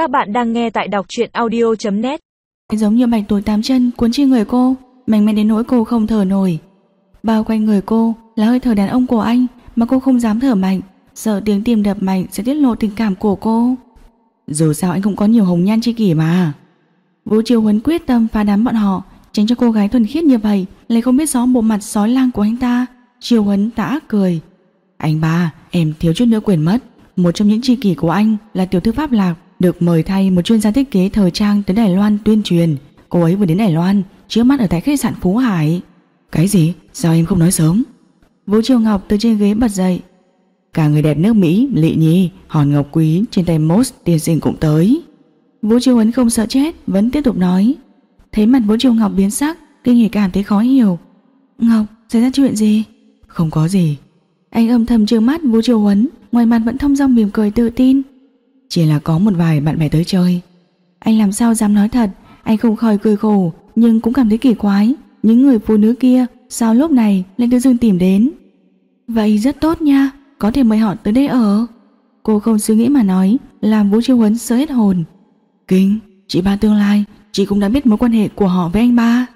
Các bạn đang nghe tại đọc truyện audio.net Giống như bạch tối tám chân cuốn trên người cô Mạnh mẽ đến nỗi cô không thở nổi. Bao quanh người cô là hơi thở đàn ông của anh Mà cô không dám thở mạnh Sợ tiếng tim đập mạnh sẽ tiết lộ tình cảm của cô. Dù sao anh cũng có nhiều hồng nhan chi kỷ mà. Vũ Triều Huấn quyết tâm phá đám bọn họ Tránh cho cô gái thuần khiết như vậy Lại không biết rõ bộ mặt sói lang của anh ta. Triều Huấn đã cười. Anh ba, em thiếu chút nữa quên mất Một trong những chi kỷ của anh là tiểu thư Pháp Lạc. Được mời thay một chuyên gia thiết kế thời trang tới Đài Loan tuyên truyền Cô ấy vừa đến Đài Loan Trước mắt ở tại khách sạn Phú Hải Cái gì? Sao em không nói sớm? Vũ Triều Ngọc từ trên ghế bật dậy Cả người đẹp nước Mỹ, Lị Nhi, Hòn Ngọc Quý trên tay Moss tiên sinh cũng tới. Vũ Triều Huấn không sợ chết, vẫn tiếp tục nói. Thấy mặt Vũ Triều Ngọc biến sắc, kinh nghỉ cảm thấy khó hiểu. Ngọc, xảy ra chuyện gì? Không có gì. Anh âm thầm trừng mắt Vũ Triều Huấn, ngoài mặt vẫn thông dong mỉm cười tự tin. Chỉ là có một vài bạn bè tới chơi. Anh làm sao dám nói thật, anh không khỏi cười khổ, nhưng cũng cảm thấy kỳ quái. Những người phụ nữ kia sao lúc này lại tự dưng tìm đến. Vậy rất tốt nha, có thể mời họ tới đây ở. Cô không suy nghĩ mà nói, làm Vũ Chiêu Huấn sợ hết hồn. Kinh, chị ba tương lai, chị cũng đã biết mối quan hệ của họ với anh ba.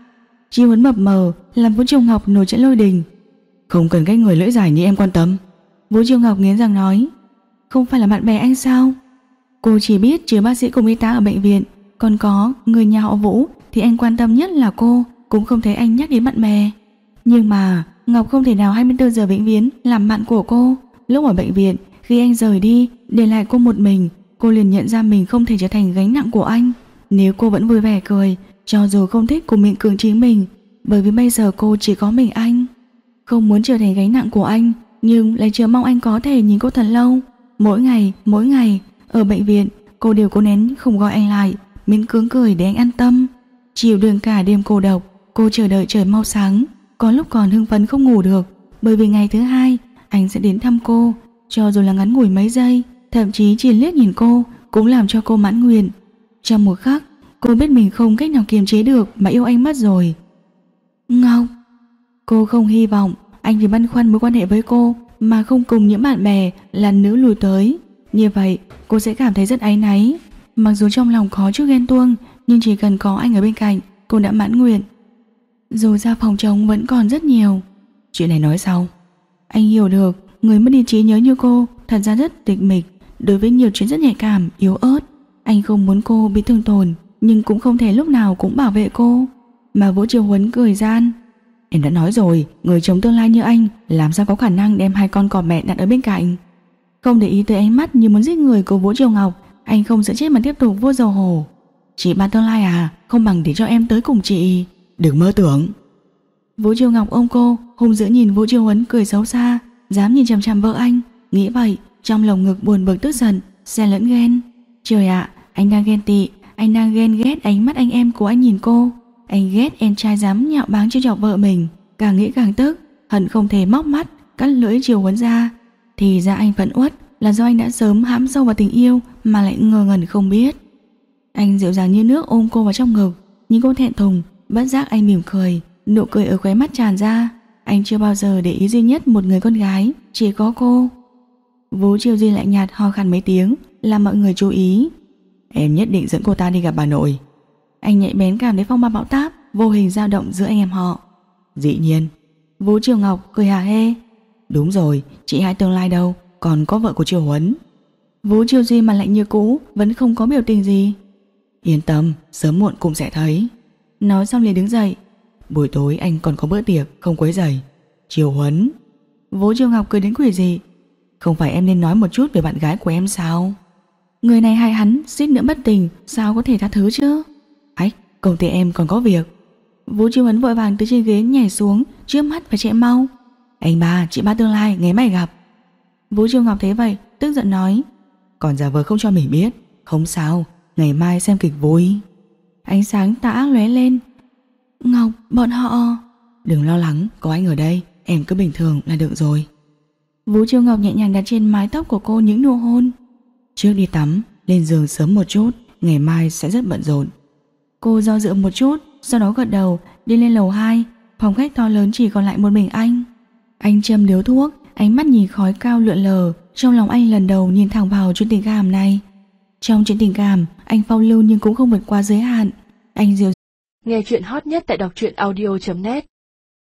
Chiêu Huấn mập mờ, làm Vũ Chiêu Ngọc nổi trận lôi đình. Không cần cách người lưỡi dài như em quan tâm. Vũ Chiêu Ngọc nghiến răng nói, không phải là bạn bè anh sao? Cô chỉ biết trừ bác sĩ cùng y tá ở bệnh viện, còn có người nhà họ Vũ thì anh quan tâm nhất là cô, cũng không thấy anh nhắc đến bạn bè. Nhưng mà Ngọc không thể nào 24 giờ vĩnh viễn làm bạn của cô. Lúc ở bệnh viện, khi anh rời đi, để lại cô một mình, cô liền nhận ra mình không thể trở thành gánh nặng của anh. Nếu cô vẫn vui vẻ cười, cho dù không thích cùng miệng cường chính mình, bởi vì bây giờ cô chỉ có mình anh. Không muốn trở thành gánh nặng của anh, nhưng lại chờ mong anh có thể nhìn cô thật lâu. Mỗi ngày, mỗi ngày, ở bệnh viện, cô đều cố nén không gọi anh lại, miễn cưỡng cười để anh an tâm. Chiều đường cả đêm cô độc, cô chờ đợi trời mau sáng, có lúc còn hưng phấn không ngủ được, bởi vì ngày thứ hai anh sẽ đến thăm cô, cho dù là ngắn ngủi mấy giây, thậm chí chỉ liếc nhìn cô cũng làm cho cô mãn nguyện. Trong một khắc, cô biết mình không cách nào kiềm chế được mà yêu anh mất rồi. Ngọc, cô không hy vọng anh vì băn khoăn mối quan hệ với cô mà không cùng những bạn bè là nữ lùi tới. Như vậy, cô sẽ cảm thấy rất áy náy. Mặc dù trong lòng khó chút ghen tuông, nhưng chỉ cần có anh ở bên cạnh, cô đã mãn nguyện. Dù ra phòng trống vẫn còn rất nhiều. Chuyện này nói sau. Anh hiểu được người mất đi trí nhớ như cô thật ra rất tịch mịch, đối với nhiều chuyện rất nhạy cảm, yếu ớt. Anh không muốn cô bị thương tổn, nhưng cũng không thể lúc nào cũng bảo vệ cô. Mà Vũ Triều Huấn cười gian. Em đã nói rồi, người chồng tương lai như anh làm sao có khả năng đem hai con cọp mẹ đặt ở bên cạnh. Không để ý tới ánh mắt như muốn giết người của Vũ Triều Ngọc, anh không sợ chết mà tiếp tục vô dầu hổ. Chị ba tương lai à, không bằng để cho em tới cùng chị. Đừng mơ tưởng. Vũ Triều Ngọc ôm cô, hung dữ nhìn Vũ Triều Huấn cười xấu xa, dám nhìn chằm chằm vợ anh, nghĩ vậy, trong lồng ngực buồn bực tức giận, xen lẫn ghen. Trời ạ, anh đang ghen tị, anh đang ghen ghét ánh mắt anh em của anh nhìn cô. Anh ghét em trai dám nhạo báng cho chọc vợ mình, càng nghĩ càng tức, hận không thể móc mắt, cắt lưỡi Triều Huấn ra. Thì ra anh vẫn uất là do anh đã sớm hãm sâu vào tình yêu mà lại ngờ ngẩn không biết. Anh dịu dàng như nước ôm cô vào trong ngực, nhìn cô thẹn thùng, bất giác anh mỉm cười, Nụ cười ở khóe mắt tràn ra. Anh chưa bao giờ để ý duy nhất một người con gái Chỉ có cô. Vũ Triều Duy lạnh nhạt ho khăn mấy tiếng Làm mọi người chú ý. Em nhất định dẫn cô ta đi gặp bà nội. Anh nhạy bén cảm thấy phong ba bão táp Vô hình dao động giữa anh em họ. Dĩ nhiên. Vũ Triều Ngọc cười hà hê Đúng rồi, chị hai tương lai đâu Còn có vợ của Triều Huấn. Vũ Triều Duy mà lạnh như cũ Vẫn không có biểu tình gì. Yên tâm, sớm muộn cũng sẽ thấy. Nói xong liền đứng dậy. Buổi tối anh còn có bữa tiệc Không quấy rầy. Chiều huấn. Vũ Triều Ngọc cười đến quỷ gì Không phải em nên nói một chút về bạn gái của em sao? Người này hại hắn suýt nữa bất tình Sao có thể tha thứ chứ? Ách công ty em còn có việc. Vũ Triều Huấn vội vàng từ trên ghế nhảy xuống Trước mắt và chạy mau. Anh ba chị ba tương lai ngày mai gặp Vũ Triều Ngọc thấy vậy tức giận nói Còn giả vờ không cho mình biết Không sao ngày mai xem kịch vui Ánh sáng tã lóe lên Ngọc, bọn họ... Đừng lo lắng, có anh ở đây, em cứ bình thường là được rồi. Vũ Chiêu Ngọc nhẹ nhàng đặt trên mái tóc của cô những nụ hôn. Trước đi tắm, lên giường sớm một chút, ngày mai sẽ rất bận rộn. Cô do dự một chút, sau đó gật đầu, đi lên lầu 2, phòng khách to lớn chỉ còn lại một mình anh. Anh châm điếu thuốc, ánh mắt nhìn khói cao lượn lờ, trong lòng anh lần đầu nhìn thẳng vào chuyện tình cảm này. Trong chuyện tình cảm, anh phong lưu nhưng cũng không vượt qua giới hạn. Anh diều Nghe chuyện hot nhất tại đọc truyện audio.net